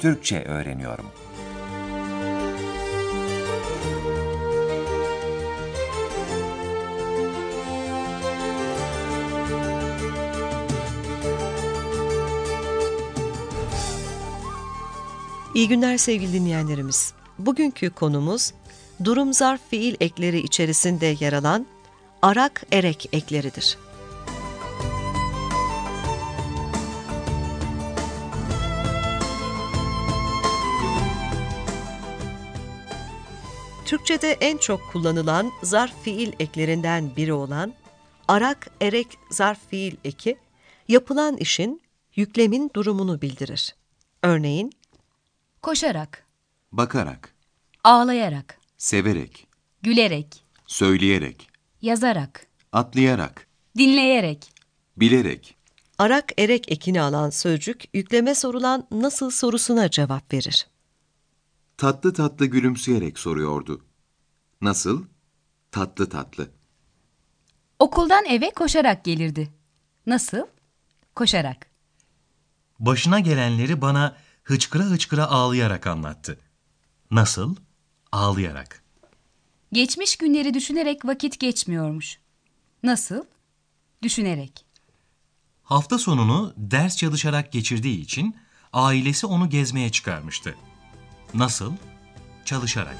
Türkçe öğreniyorum. İyi günler sevgili dinleyenlerimiz. Bugünkü konumuz durum zarf fiil ekleri içerisinde yer alan arak erek ekleridir. Türkçe'de en çok kullanılan zarf fiil eklerinden biri olan arak erek zarf fiil eki, yapılan işin, yüklemin durumunu bildirir. Örneğin, Koşarak, Bakarak, ağlayarak, severek, gülerek, söyleyerek, yazarak, atlayarak, dinleyerek, bilerek, arak erek ekini alan sözcük, yükleme sorulan nasıl sorusuna cevap verir. tatlı tatlı gülümseyerek soruyordu. Nasıl? Tatlı tatlı. okuldan eve koşarak gelirdi. Nasıl? Koşarak. Başına gelenleri bana hıçkıra hıçkıra ağlayarak anlattı. Nasıl? Ağlayarak. Geçmiş günleri düşünerek vakit geçmiyormuş. Nasıl? Düşünerek. Hafta sonunu ders çalışarak geçirdiği için ailesi onu gezmeye çıkarmıştı. Nasıl? Çalışarak.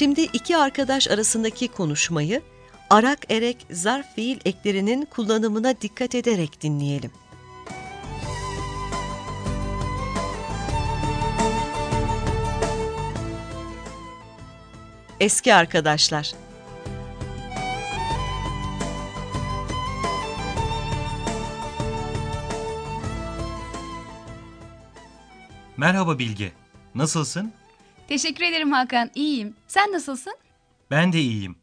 Şimdi iki arkadaş arasındaki konuşmayı arak erek zarf fiil eklerinin kullanımına dikkat ederek dinleyelim. Eski arkadaşlar. Merhaba Bilge. Nasılsın? Teşekkür ederim Hakan. İyiyim. Sen nasılsın? Ben de iyiyim.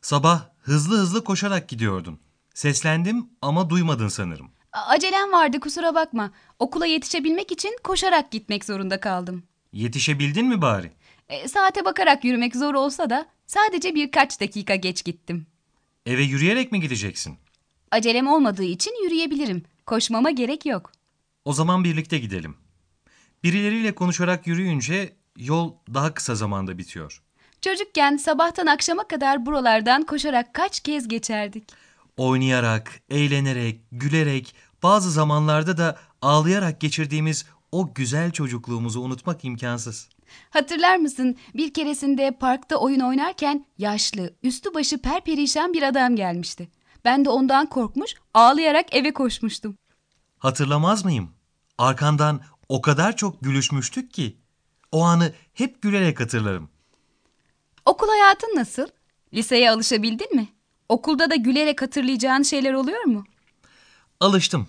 Sabah hızlı hızlı koşarak gidiyordun. Seslendim ama duymadın sanırım. A- Acelem vardı kusura bakma. Okula yetişebilmek için koşarak gitmek zorunda kaldım. Yetişebildin mi bari? E, saate bakarak yürümek zor olsa da sadece birkaç dakika geç gittim. Eve yürüyerek mi gideceksin? Acelem olmadığı için yürüyebilirim. Koşmama gerek yok. O zaman birlikte gidelim. Birileriyle konuşarak yürüyünce yol daha kısa zamanda bitiyor. Çocukken sabahtan akşama kadar buralardan koşarak kaç kez geçerdik. Oynayarak, eğlenerek, gülerek, bazı zamanlarda da ağlayarak geçirdiğimiz o güzel çocukluğumuzu unutmak imkansız. Hatırlar mısın bir keresinde parkta oyun oynarken yaşlı, üstü başı perperişan bir adam gelmişti. Ben de ondan korkmuş, ağlayarak eve koşmuştum. Hatırlamaz mıyım? Arkandan o kadar çok gülüşmüştük ki. O anı hep gülerek hatırlarım. Okul hayatın nasıl? Liseye alışabildin mi? Okulda da gülerek hatırlayacağın şeyler oluyor mu? Alıştım.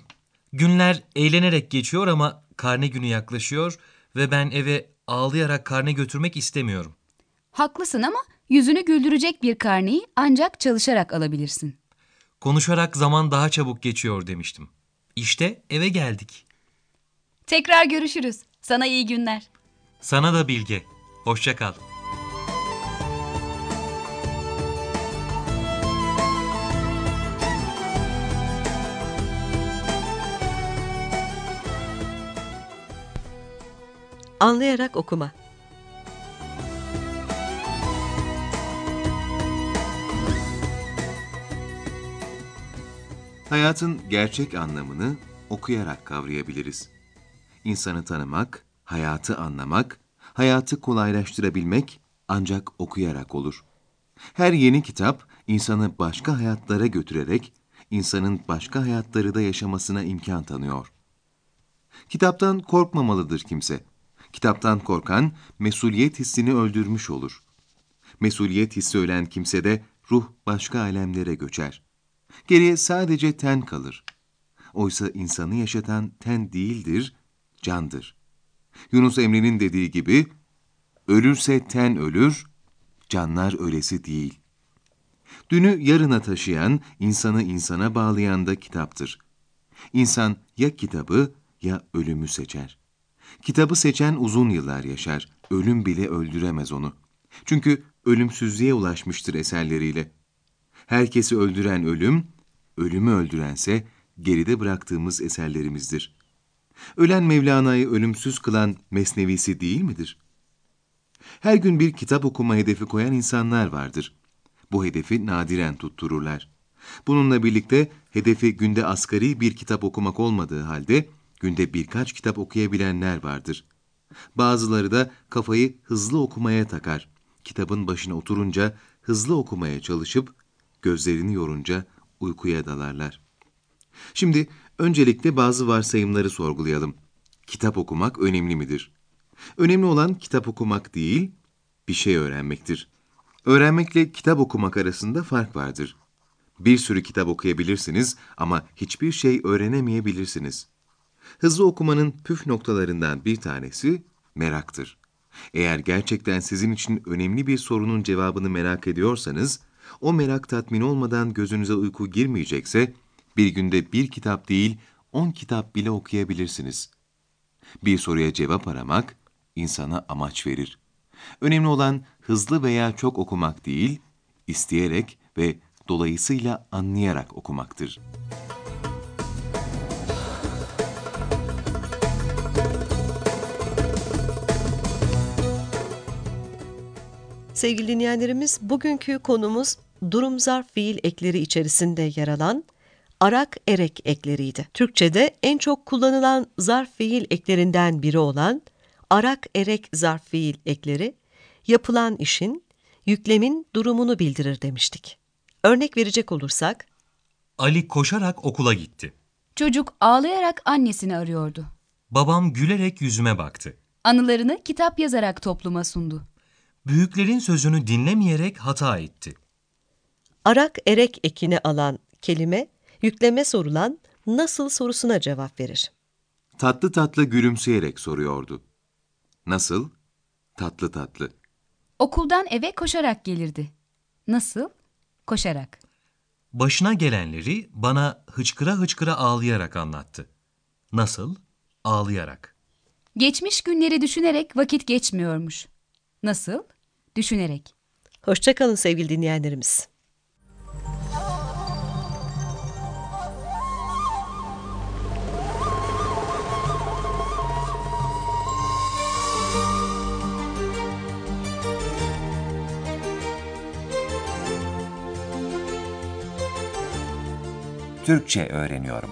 Günler eğlenerek geçiyor ama karne günü yaklaşıyor ve ben eve ağlayarak karne götürmek istemiyorum. Haklısın ama yüzünü güldürecek bir karneyi ancak çalışarak alabilirsin. Konuşarak zaman daha çabuk geçiyor demiştim. İşte eve geldik. Tekrar görüşürüz. Sana iyi günler. Sana da bilge. Hoşça kal. Anlayarak okuma. Hayatın gerçek anlamını okuyarak kavrayabiliriz. İnsanı tanımak, hayatı anlamak, hayatı kolaylaştırabilmek ancak okuyarak olur. Her yeni kitap insanı başka hayatlara götürerek insanın başka hayatları da yaşamasına imkan tanıyor. Kitaptan korkmamalıdır kimse. Kitaptan korkan mesuliyet hissini öldürmüş olur. Mesuliyet hissi ölen kimsede ruh başka alemlere göçer. Geriye sadece ten kalır. Oysa insanı yaşatan ten değildir, candır. Yunus Emre'nin dediği gibi, ölürse ten ölür, canlar ölesi değil. Dünü yarına taşıyan, insanı insana bağlayan da kitaptır. İnsan ya kitabı ya ölümü seçer. Kitabı seçen uzun yıllar yaşar, ölüm bile öldüremez onu. Çünkü ölümsüzlüğe ulaşmıştır eserleriyle. Herkesi öldüren ölüm, ölümü öldürense geride bıraktığımız eserlerimizdir. Ölen Mevlana'yı ölümsüz kılan mesnevisi değil midir? Her gün bir kitap okuma hedefi koyan insanlar vardır. Bu hedefi nadiren tuttururlar. Bununla birlikte hedefi günde asgari bir kitap okumak olmadığı halde günde birkaç kitap okuyabilenler vardır. Bazıları da kafayı hızlı okumaya takar. Kitabın başına oturunca hızlı okumaya çalışıp gözlerini yorunca uykuya dalarlar. Şimdi öncelikle bazı varsayımları sorgulayalım. Kitap okumak önemli midir? Önemli olan kitap okumak değil, bir şey öğrenmektir. Öğrenmekle kitap okumak arasında fark vardır. Bir sürü kitap okuyabilirsiniz ama hiçbir şey öğrenemeyebilirsiniz. Hızlı okumanın püf noktalarından bir tanesi meraktır. Eğer gerçekten sizin için önemli bir sorunun cevabını merak ediyorsanız, o merak tatmin olmadan gözünüze uyku girmeyecekse, bir günde bir kitap değil, on kitap bile okuyabilirsiniz. Bir soruya cevap aramak, insana amaç verir. Önemli olan hızlı veya çok okumak değil, isteyerek ve dolayısıyla anlayarak okumaktır. Sevgili dinleyenlerimiz, bugünkü konumuz durum zarf fiil ekleri içerisinde yer alan arak erek ekleriydi. Türkçe'de en çok kullanılan zarf fiil eklerinden biri olan arak erek zarf fiil ekleri, yapılan işin, yüklemin durumunu bildirir demiştik. Örnek verecek olursak, Ali koşarak okula gitti. Çocuk ağlayarak annesini arıyordu. Babam gülerek yüzüme baktı. Anılarını kitap yazarak topluma sundu. Büyüklerin sözünü dinlemeyerek hata etti. arak erek ekini alan kelime, yükleme sorulan nasıl sorusuna cevap verir. Tatlı tatlı gülümseyerek soruyordu. Nasıl? Tatlı tatlı. Okuldan eve koşarak gelirdi. Nasıl? Koşarak. Başına gelenleri bana hıçkıra hıçkıra ağlayarak anlattı. Nasıl? Ağlayarak. Geçmiş günleri düşünerek vakit geçmiyormuş. Nasıl? Düşünerek. Hoşçakalın sevgili dinleyenlerimiz. Türkçe öğreniyorum.